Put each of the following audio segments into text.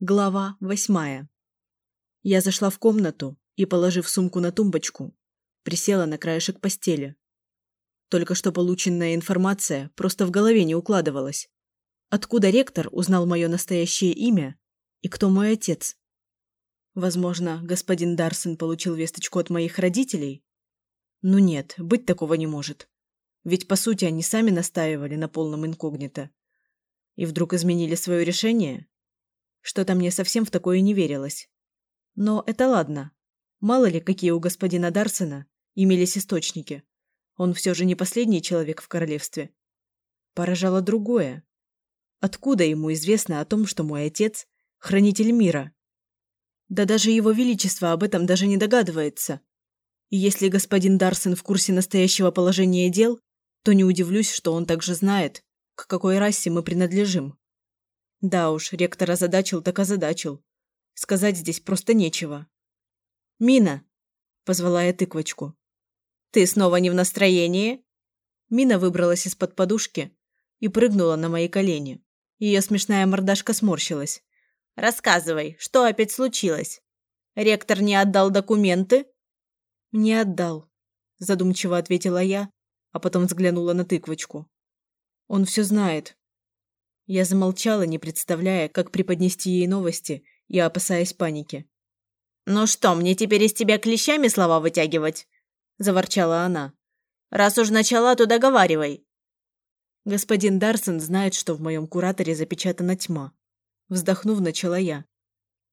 Глава восьмая. Я зашла в комнату и, положив сумку на тумбочку, присела на краешек постели. Только что полученная информация просто в голове не укладывалась. Откуда ректор узнал мое настоящее имя и кто мой отец? Возможно, господин Дарсон получил весточку от моих родителей? Ну нет, быть такого не может. Ведь, по сути, они сами настаивали на полном инкогнито. И вдруг изменили свое решение? Что-то мне совсем в такое не верилось. Но это ладно. Мало ли, какие у господина Дарсена имелись источники. Он все же не последний человек в королевстве. Поражало другое. Откуда ему известно о том, что мой отец – хранитель мира? Да даже его величество об этом даже не догадывается. И если господин Дарсен в курсе настоящего положения дел, то не удивлюсь, что он также знает, к какой расе мы принадлежим. Да уж, ректор озадачил так озадачил. Сказать здесь просто нечего. «Мина!» – позвала я тыквочку. «Ты снова не в настроении?» Мина выбралась из-под подушки и прыгнула на мои колени. Ее смешная мордашка сморщилась. «Рассказывай, что опять случилось? Ректор не отдал документы?» «Не отдал», – задумчиво ответила я, а потом взглянула на тыквочку. «Он все знает, я замолчала, не представляя, как преподнести ей новости и опасаясь паники. «Ну что, мне теперь из тебя клещами слова вытягивать?» – заворчала она. «Раз уж начала, то договаривай». «Господин Дарсон знает, что в моем кураторе запечатана тьма». Вздохнув, начала я.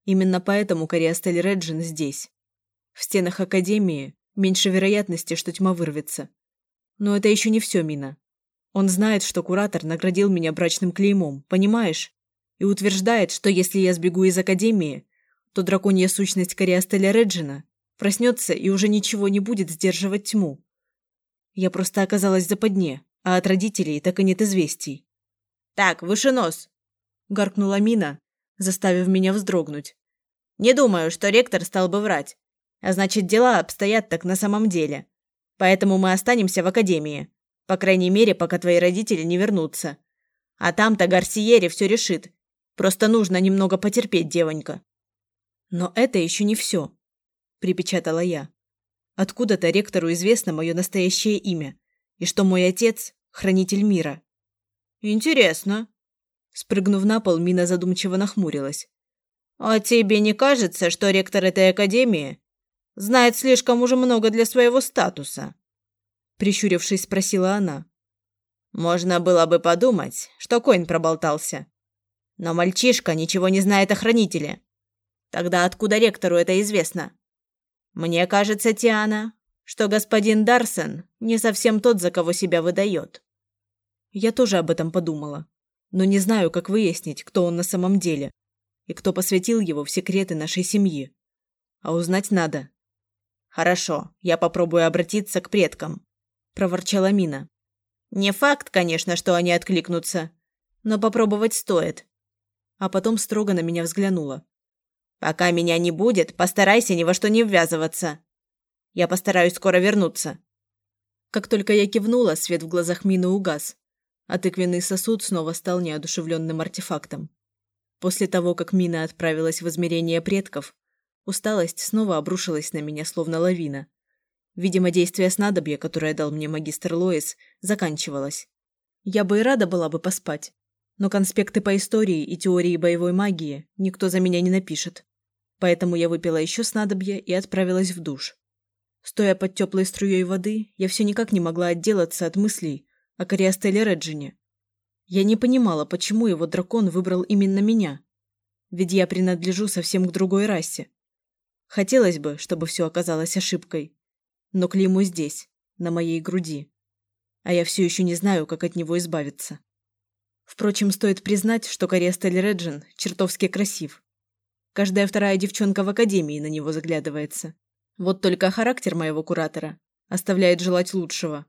Именно поэтому Кориастель Реджин здесь. В стенах Академии меньше вероятности, что тьма вырвется. Но это еще не все, Мина. Он знает, что куратор наградил меня брачным клеймом, понимаешь? И утверждает, что если я сбегу из Академии, то драконья сущность Кориастеля Реджина проснется и уже ничего не будет сдерживать тьму. Я просто оказалась в западне, а от родителей так и нет известий. «Так, выше нос!» – гаркнула Мина, заставив меня вздрогнуть. «Не думаю, что ректор стал бы врать. А значит, дела обстоят так на самом деле. Поэтому мы останемся в Академии. По крайней мере, пока твои родители не вернутся. А там-то Гарсиери все решит. Просто нужно немного потерпеть, девонька. Но это еще не все, припечатала я. Откуда-то ректору известно мое настоящее имя, и что мой отец – хранитель мира. Интересно. Спрыгнув на пол, Мина задумчиво нахмурилась. А тебе не кажется, что ректор этой академии знает слишком уже много для своего статуса? Прищурившись, спросила она. Можно было бы подумать, что Коин проболтался. Но мальчишка ничего не знает о хранителе. Тогда откуда ректору это известно? Мне кажется, Тиана, что господин Дарсон не совсем тот, за кого себя выдает. Я тоже об этом подумала, но не знаю, как выяснить, кто он на самом деле и кто посвятил его в секреты нашей семьи. А узнать надо. Хорошо, я попробую обратиться к предкам проворчала Мина. Не факт, конечно, что они откликнутся, но попробовать стоит. А потом строго на меня взглянула. Пока меня не будет, постарайся ни во что не ввязываться. Я постараюсь скоро вернуться. Как только я кивнула, свет в глазах Мины угас, а тыквенный сосуд снова стал неодушевленным артефактом. После того, как Мина отправилась в измерение предков, усталость снова обрушилась на меня, словно лавина. Видимо, действие снадобья, которое дал мне магистр Лоис, заканчивалось. Я бы и рада была бы поспать, но конспекты по истории и теории боевой магии никто за меня не напишет. Поэтому я выпила еще снадобье и отправилась в душ. Стоя под теплой струей воды, я все никак не могла отделаться от мыслей о Кориастеле Реджине. Я не понимала, почему его дракон выбрал именно меня. Ведь я принадлежу совсем к другой расе. Хотелось бы, чтобы все оказалось ошибкой но клеймо здесь, на моей груди. А я все еще не знаю, как от него избавиться. Впрочем, стоит признать, что Кориастель Реджин чертовски красив. Каждая вторая девчонка в академии на него заглядывается. Вот только характер моего куратора оставляет желать лучшего.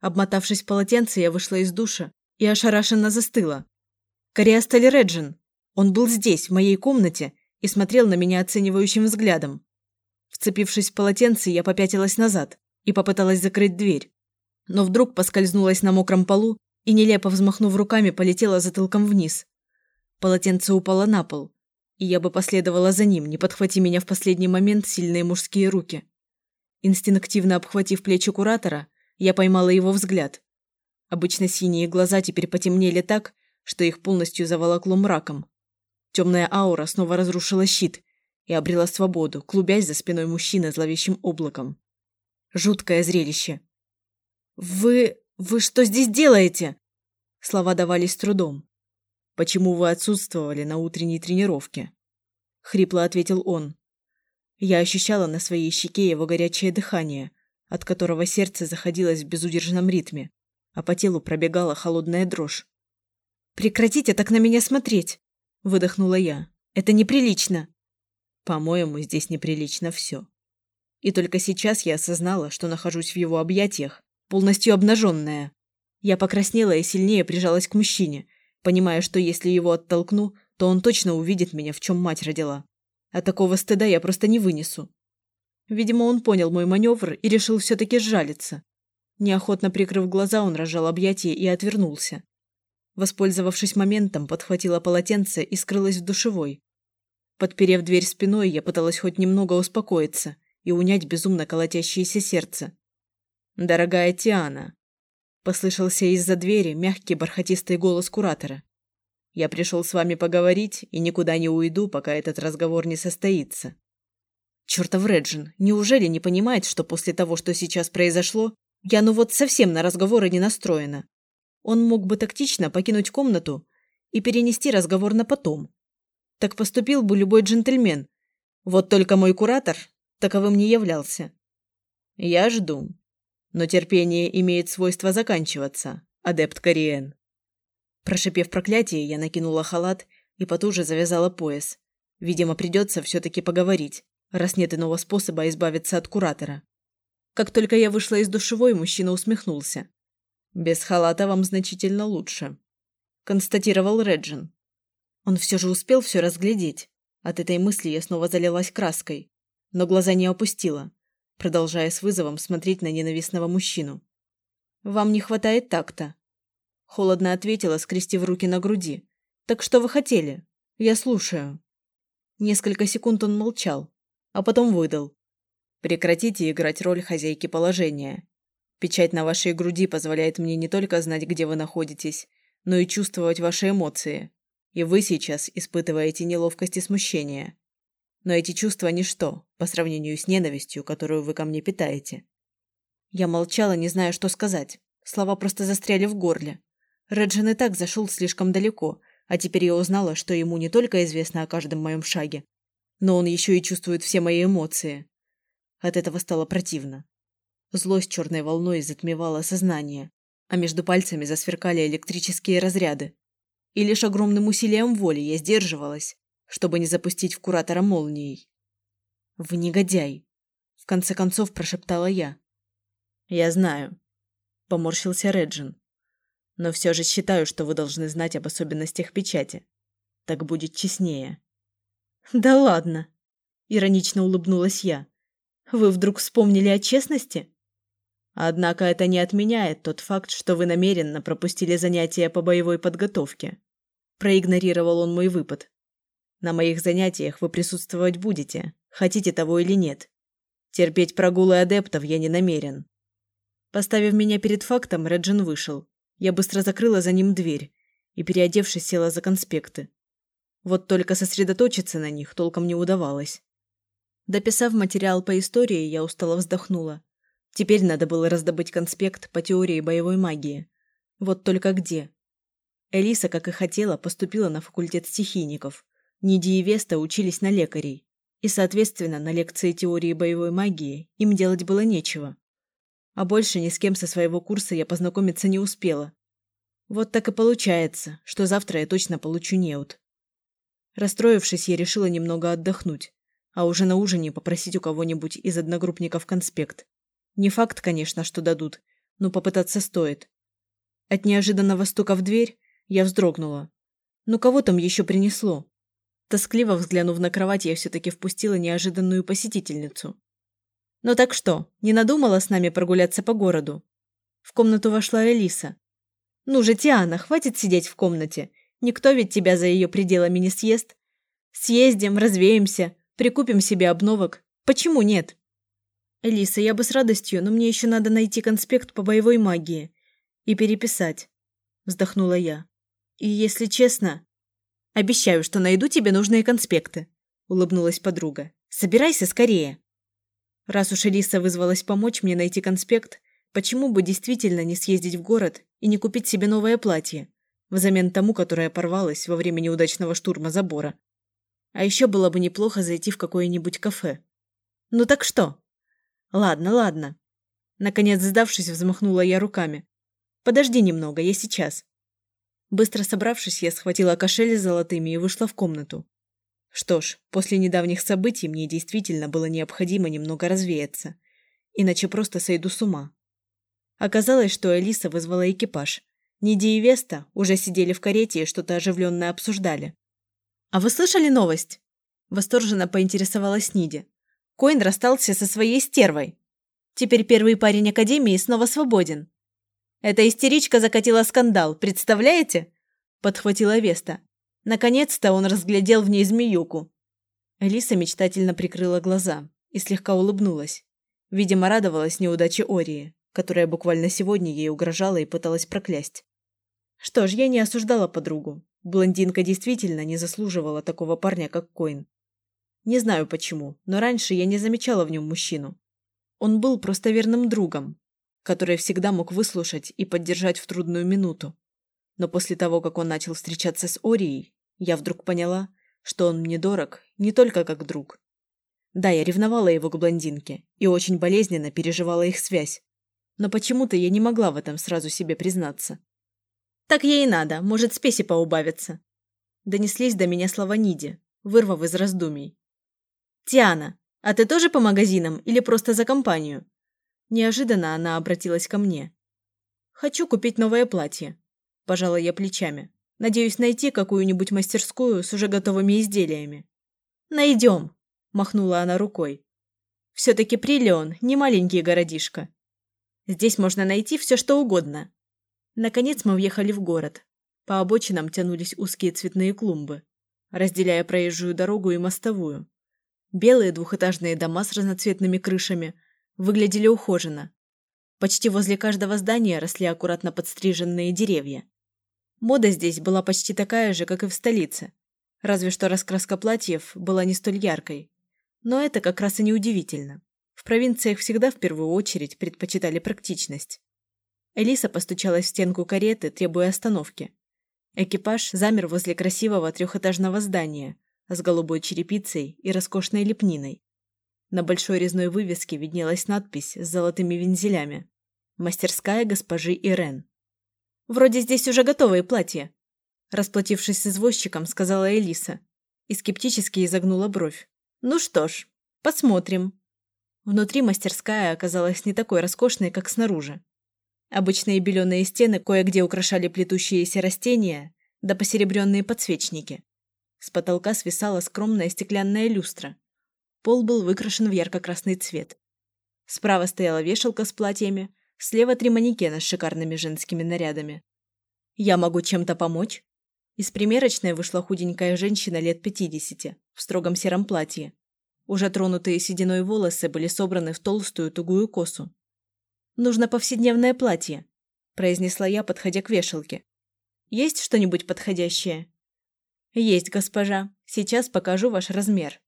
Обмотавшись в полотенце, я вышла из душа и ошарашенно застыла. Кориастель Реджин! Он был здесь, в моей комнате, и смотрел на меня оценивающим взглядом. Вцепившись в полотенце, я попятилась назад и попыталась закрыть дверь. Но вдруг поскользнулась на мокром полу и, нелепо взмахнув руками, полетела затылком вниз. Полотенце упало на пол. И я бы последовала за ним, не подхвати меня в последний момент сильные мужские руки. Инстинктивно обхватив плечи куратора, я поймала его взгляд. Обычно синие глаза теперь потемнели так, что их полностью заволокло мраком. Темная аура снова разрушила щит и обрела свободу, клубясь за спиной мужчины зловещим облаком. Жуткое зрелище. «Вы... вы что здесь делаете?» Слова давались с трудом. «Почему вы отсутствовали на утренней тренировке?» Хрипло ответил он. Я ощущала на своей щеке его горячее дыхание, от которого сердце заходилось в безудержном ритме, а по телу пробегала холодная дрожь. «Прекратите так на меня смотреть!» – выдохнула я. «Это неприлично!» «По-моему, здесь неприлично все». И только сейчас я осознала, что нахожусь в его объятиях, полностью обнаженная. Я покраснела и сильнее прижалась к мужчине, понимая, что если его оттолкну, то он точно увидит меня, в чем мать родила. А такого стыда я просто не вынесу. Видимо, он понял мой маневр и решил все-таки сжалиться. Неохотно прикрыв глаза, он разжал объятия и отвернулся. Воспользовавшись моментом, подхватила полотенце и скрылась в душевой. Подперев дверь спиной, я пыталась хоть немного успокоиться и унять безумно колотящееся сердце. «Дорогая Тиана!» Послышался из-за двери мягкий бархатистый голос куратора. «Я пришел с вами поговорить и никуда не уйду, пока этот разговор не состоится». Чертов Реджин, неужели не понимает, что после того, что сейчас произошло, я ну вот совсем на разговоры не настроена? Он мог бы тактично покинуть комнату и перенести разговор на потом. Так поступил бы любой джентльмен. Вот только мой куратор таковым не являлся. Я жду, но терпение имеет свойство заканчиваться, адепт Кориен. Прошипев проклятие, я накинула халат и потуже завязала пояс. Видимо, придется все-таки поговорить, раз нет иного способа избавиться от куратора. Как только я вышла из душевой, мужчина усмехнулся. «Без халата вам значительно лучше», – констатировал Реджин. Он все же успел все разглядеть. От этой мысли я снова залилась краской, но глаза не опустила продолжая с вызовом смотреть на ненавистного мужчину. «Вам не хватает такта», – холодно ответила, скрестив руки на груди. «Так что вы хотели? Я слушаю». Несколько секунд он молчал, а потом выдал. «Прекратите играть роль хозяйки положения. Печать на вашей груди позволяет мне не только знать, где вы находитесь, но и чувствовать ваши эмоции. И вы сейчас испытываете неловкость и смущение. Но эти чувства – ничто по сравнению с ненавистью, которую вы ко мне питаете. Я молчала, не зная, что сказать. Слова просто застряли в горле. Реджин и так зашел слишком далеко, а теперь я узнала, что ему не только известно о каждом моем шаге, но он еще и чувствует все мои эмоции. От этого стало противно. Злость черной волной затмевала сознание, а между пальцами засверкали электрические разряды. И лишь огромным усилием воли я сдерживалась, чтобы не запустить в куратора молнией. «Вы негодяй!» – в конце концов прошептала я. «Я знаю», – поморщился Реджин. «Но все же считаю, что вы должны знать об особенностях печати. Так будет честнее». «Да ладно!» – иронично улыбнулась я. «Вы вдруг вспомнили о честности?» Однако это не отменяет тот факт, что вы намеренно пропустили занятия по боевой подготовке. Проигнорировал он мой выпад. На моих занятиях вы присутствовать будете, хотите того или нет. Терпеть прогулы адептов я не намерен. Поставив меня перед фактом, Реджин вышел. Я быстро закрыла за ним дверь и, переодевшись, села за конспекты. Вот только сосредоточиться на них толком не удавалось. Дописав материал по истории, я устало вздохнула. Теперь надо было раздобыть конспект по теории боевой магии. Вот только где? Элиса, как и хотела, поступила на факультет стихийников. Ниди и Веста учились на лекарей, и, соответственно, на лекции теории боевой магии им делать было нечего. А больше ни с кем со своего курса я познакомиться не успела. Вот так и получается, что завтра я точно получу неуд. Расстроившись, я решила немного отдохнуть, а уже на ужине попросить у кого-нибудь из одногруппников конспект. Не факт, конечно, что дадут, но попытаться стоит. От неожиданного стука в дверь я вздрогнула. Ну кого там еще принесло? Тоскливо взглянув на кровать, я все-таки впустила неожиданную посетительницу. «Ну так что, не надумала с нами прогуляться по городу?» В комнату вошла Элиса. «Ну же, Тиана, хватит сидеть в комнате. Никто ведь тебя за ее пределами не съест. Съездим, развеемся, прикупим себе обновок. Почему нет? Элиса, я бы с радостью, но мне еще надо найти конспект по боевой магии и переписать. Вздохнула я. И если честно... Обещаю, что найду тебе нужные конспекты. Улыбнулась подруга. Собирайся скорее. Раз уж Элиса вызвалась помочь мне найти конспект, почему бы действительно не съездить в город и не купить себе новое платье, взамен тому, которое порвалось во время неудачного штурма забора? А еще было бы неплохо зайти в какое-нибудь кафе. Ну так что? Ладно, ладно. Наконец, сдавшись, взмахнула я руками. Подожди немного, я сейчас. Быстро собравшись, я схватила кошель с золотыми и вышла в комнату. Что ж, после недавних событий мне действительно было необходимо немного развеяться, иначе просто сойду с ума. Оказалось, что Элиса вызвала экипаж. Ниди и Веста уже сидели в карете и что-то оживленно обсуждали. «А вы слышали новость?» Восторженно поинтересовалась Ниди. Коин расстался со своей стервой. Теперь первый парень Академии снова свободен. Эта истеричка закатила скандал, представляете? Подхватила Веста. Наконец-то он разглядел в ней змеюку. Элиса мечтательно прикрыла глаза и слегка улыбнулась. Видимо, радовалась неудаче Ории, которая буквально сегодня ей угрожала и пыталась проклясть. Что ж, я не осуждала подругу. Блондинка действительно не заслуживала такого парня, как Коин. Не знаю почему, но раньше я не замечала в нем мужчину. Он был просто верным другом, который всегда мог выслушать и поддержать в трудную минуту. Но после того, как он начал встречаться с Орией, я вдруг поняла, что он мне дорог не только как друг. Да, я ревновала его к блондинке и очень болезненно переживала их связь. Но почему-то я не могла в этом сразу себе признаться. «Так ей и надо, может, спеси поубавиться». Донеслись до меня слова Ниди, вырвав из раздумий. «Тиана, а ты тоже по магазинам или просто за компанию?» Неожиданно она обратилась ко мне. «Хочу купить новое платье», – пожала я плечами. Надеюсь найти какую-нибудь мастерскую с уже готовыми изделиями. Найдем, махнула она рукой. Все-таки Прилеон не маленький городишко. Здесь можно найти все, что угодно. Наконец мы въехали в город. По обочинам тянулись узкие цветные клумбы, разделяя проезжую дорогу и мостовую. Белые двухэтажные дома с разноцветными крышами выглядели ухоженно. Почти возле каждого здания росли аккуратно подстриженные деревья. Мода здесь была почти такая же, как и в столице. Разве что раскраска платьев была не столь яркой. Но это как раз и не удивительно. В провинциях всегда в первую очередь предпочитали практичность. Элиса постучалась в стенку кареты, требуя остановки. Экипаж замер возле красивого трехэтажного здания с голубой черепицей и роскошной лепниной. На большой резной вывеске виднелась надпись с золотыми вензелями «Мастерская госпожи Ирен». Вроде здесь уже готовые платья. Расплатившись с извозчиком, сказала Элиса и скептически изогнула бровь. Ну что ж, посмотрим. Внутри мастерская оказалась не такой роскошной, как снаружи. Обычные беленые стены кое-где украшали плетущиеся растения да посеребренные подсвечники. С потолка свисала скромная стеклянная люстра. Пол был выкрашен в ярко-красный цвет. Справа стояла вешалка с платьями, Слева три манекена с шикарными женскими нарядами. «Я могу чем-то помочь?» Из примерочной вышла худенькая женщина лет пятидесяти в строгом сером платье. Уже тронутые сединой волосы были собраны в толстую тугую косу. «Нужно повседневное платье», – произнесла я, подходя к вешалке. «Есть что-нибудь подходящее?» «Есть, госпожа. Сейчас покажу ваш размер».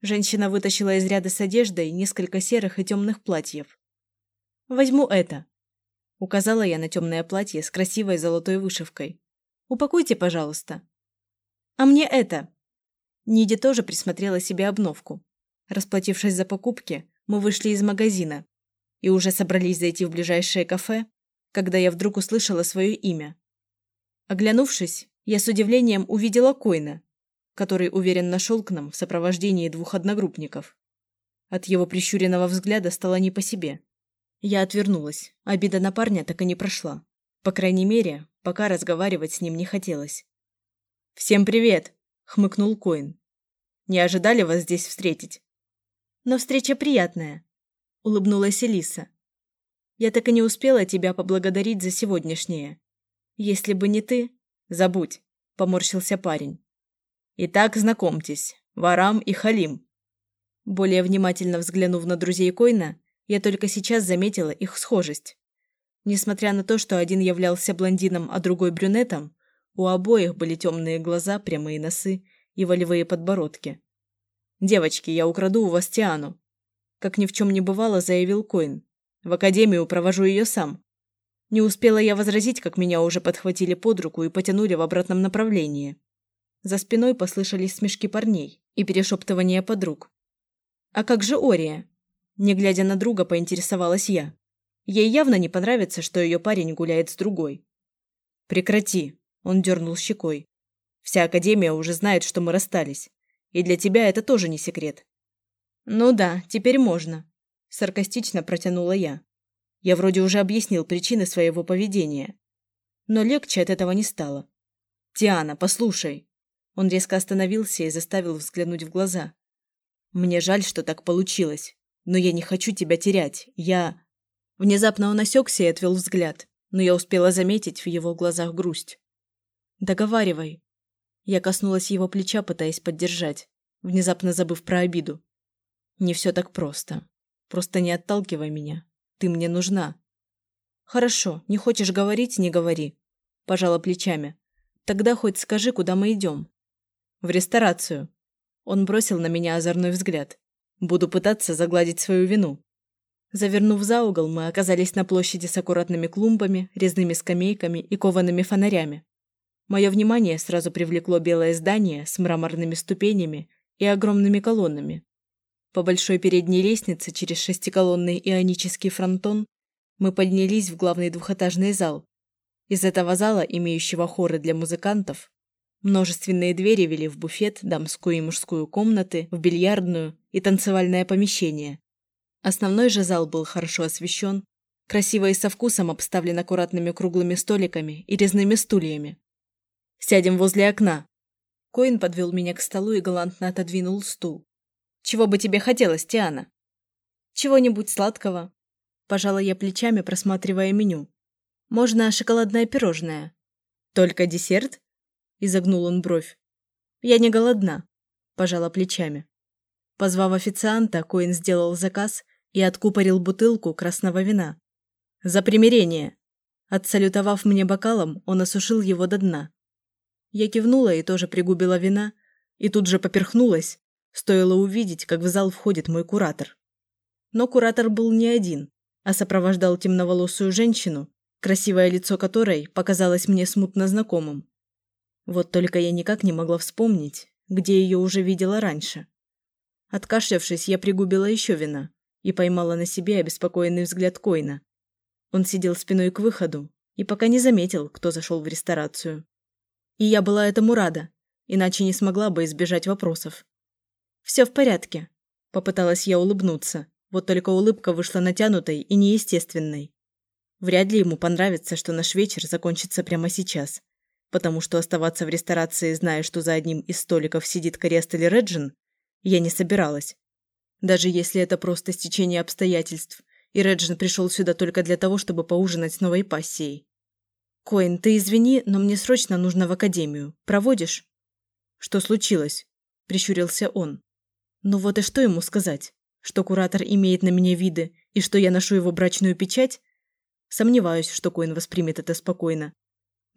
Женщина вытащила из ряда с одеждой несколько серых и темных платьев. Возьму это. Указала я на темное платье с красивой золотой вышивкой. Упакуйте, пожалуйста. А мне это. Ниди тоже присмотрела себе обновку. Расплатившись за покупки, мы вышли из магазина и уже собрались зайти в ближайшее кафе, когда я вдруг услышала свое имя. Оглянувшись, я с удивлением увидела Койна, который уверенно шел к нам в сопровождении двух одногруппников. От его прищуренного взгляда стало не по себе. Я отвернулась. Обида на парня так и не прошла. По крайней мере, пока разговаривать с ним не хотелось. «Всем привет!» – хмыкнул Коин. «Не ожидали вас здесь встретить?» «Но встреча приятная», – улыбнулась Элиса. «Я так и не успела тебя поблагодарить за сегодняшнее. Если бы не ты...» «Забудь», – поморщился парень. Итак, знакомьтесь, Варам и Халим». Более внимательно взглянув на друзей Койна, я только сейчас заметила их схожесть. Несмотря на то, что один являлся блондином, а другой брюнетом, у обоих были темные глаза, прямые носы и волевые подбородки. «Девочки, я украду у вас Тиану», – как ни в чем не бывало, заявил Коин. «В академию провожу ее сам». Не успела я возразить, как меня уже подхватили под руку и потянули в обратном направлении. За спиной послышались смешки парней и перешептывания подруг. «А как же Ория?» Не глядя на друга, поинтересовалась я. Ей явно не понравится, что ее парень гуляет с другой. «Прекрати», – он дернул щекой. «Вся Академия уже знает, что мы расстались. И для тебя это тоже не секрет». «Ну да, теперь можно», – саркастично протянула я. Я вроде уже объяснил причины своего поведения. Но легче от этого не стало. «Диана, послушай!» Он резко остановился и заставил взглянуть в глаза. «Мне жаль, что так получилось, но я не хочу тебя терять. Я...» Внезапно он осекся и отвел взгляд, но я успела заметить в его глазах грусть. «Договаривай». Я коснулась его плеча, пытаясь поддержать, внезапно забыв про обиду. «Не все так просто. Просто не отталкивай меня. Ты мне нужна». «Хорошо, не хочешь говорить – не говори», – пожала плечами. «Тогда хоть скажи, куда мы идем». «В ресторацию». Он бросил на меня озорной взгляд. «Буду пытаться загладить свою вину». Завернув за угол, мы оказались на площади с аккуратными клумбами, резными скамейками и коваными фонарями. Мое внимание сразу привлекло белое здание с мраморными ступенями и огромными колоннами, по большой передней лестнице через шестиколонный ионический фронтон мы поднялись в главный двухэтажный зал. Из этого зала, имеющего хоры для музыкантов, множественные двери вели в буфет, дамскую и мужскую комнаты, в бильярдную и танцевальное помещение. Основной же зал был хорошо освещен, красиво и со вкусом обставлен аккуратными круглыми столиками и резными стульями. «Сядем возле окна». Коин подвел меня к столу и галантно отодвинул стул. Чего бы тебе хотелось, Тиана? Чего-нибудь сладкого. Пожала я плечами, просматривая меню. Можно шоколадное пирожное. Только десерт? Изогнул он бровь. Я не голодна. Пожала плечами. Позвав официанта, Коин сделал заказ и откупорил бутылку красного вина. «За примирение!» Отсалютовав мне бокалом, он осушил его до дна. Я кивнула и тоже пригубила вина, и тут же поперхнулась, Стоило увидеть, как в зал входит мой куратор. Но куратор был не один, а сопровождал темноволосую женщину, красивое лицо которой показалось мне смутно знакомым. Вот только я никак не могла вспомнить, где ее уже видела раньше. Откашлявшись, я пригубила еще вина и поймала на себе обеспокоенный взгляд Койна. Он сидел спиной к выходу и пока не заметил, кто зашел в ресторацию. И я была этому рада, иначе не смогла бы избежать вопросов. «Все в порядке», – попыталась я улыбнуться, вот только улыбка вышла натянутой и неестественной. Вряд ли ему понравится, что наш вечер закончится прямо сейчас, потому что оставаться в ресторации, зная, что за одним из столиков сидит Крест или Реджин, я не собиралась. Даже если это просто стечение обстоятельств, и Реджин пришел сюда только для того, чтобы поужинать с новой пассией. «Коин, ты извини, но мне срочно нужно в академию. Проводишь?» «Что случилось?» – прищурился он. Ну вот и что ему сказать? Что куратор имеет на меня виды и что я ношу его брачную печать? Сомневаюсь, что Коин воспримет это спокойно.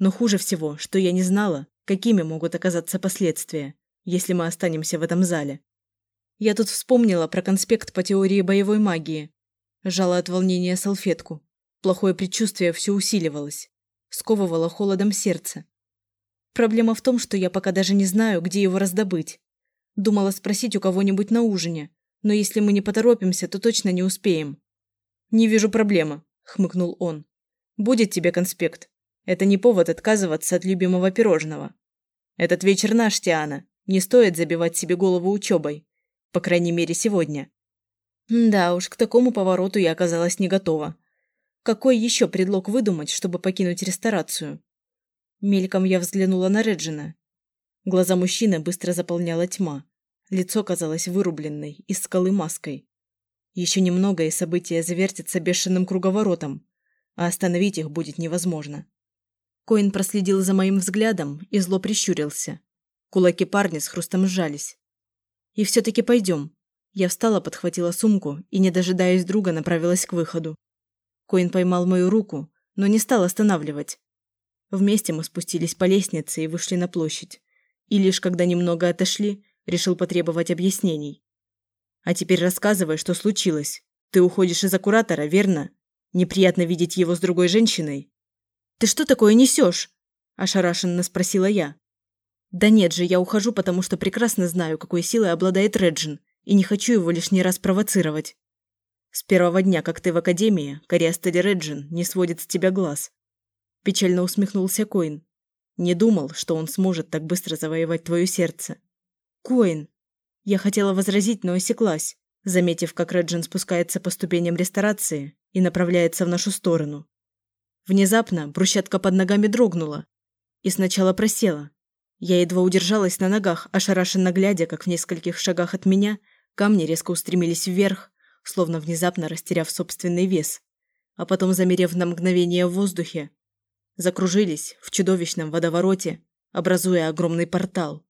Но хуже всего, что я не знала, какими могут оказаться последствия, если мы останемся в этом зале. Я тут вспомнила про конспект по теории боевой магии. Жала от волнения салфетку. Плохое предчувствие все усиливалось. Сковывало холодом сердце. Проблема в том, что я пока даже не знаю, где его раздобыть. Думала спросить у кого-нибудь на ужине, но если мы не поторопимся, то точно не успеем. «Не вижу проблемы», – хмыкнул он. «Будет тебе конспект. Это не повод отказываться от любимого пирожного. Этот вечер наш, Тиана. Не стоит забивать себе голову учебой. По крайней мере, сегодня». Да уж, к такому повороту я оказалась не готова. Какой еще предлог выдумать, чтобы покинуть ресторацию? Мельком я взглянула на Реджина Глаза мужчины быстро заполняла тьма. Лицо казалось вырубленной, из скалы маской. Еще немного, и события завертятся бешеным круговоротом, а остановить их будет невозможно. Коин проследил за моим взглядом и зло прищурился. Кулаки парня с хрустом сжались. «И все-таки пойдем». Я встала, подхватила сумку и, не дожидаясь друга, направилась к выходу. Коин поймал мою руку, но не стал останавливать. Вместе мы спустились по лестнице и вышли на площадь. И лишь когда немного отошли, решил потребовать объяснений. «А теперь рассказывай, что случилось. Ты уходишь из-за куратора, верно? Неприятно видеть его с другой женщиной?» «Ты что такое несешь?» – ошарашенно спросила я. «Да нет же, я ухожу, потому что прекрасно знаю, какой силой обладает Реджин, и не хочу его лишний раз провоцировать. С первого дня, как ты в академии, Кориастель Реджин не сводит с тебя глаз». Печально усмехнулся Коин. «Не думал, что он сможет так быстро завоевать твое сердце». «Коин!» Я хотела возразить, но осеклась, заметив, как Реджин спускается по ступеням ресторации и направляется в нашу сторону. Внезапно брусчатка под ногами дрогнула и сначала просела. Я едва удержалась на ногах, ошарашенно глядя, как в нескольких шагах от меня камни резко устремились вверх, словно внезапно растеряв собственный вес, а потом, замерев на мгновение в воздухе, закружились в чудовищном водовороте, образуя огромный портал.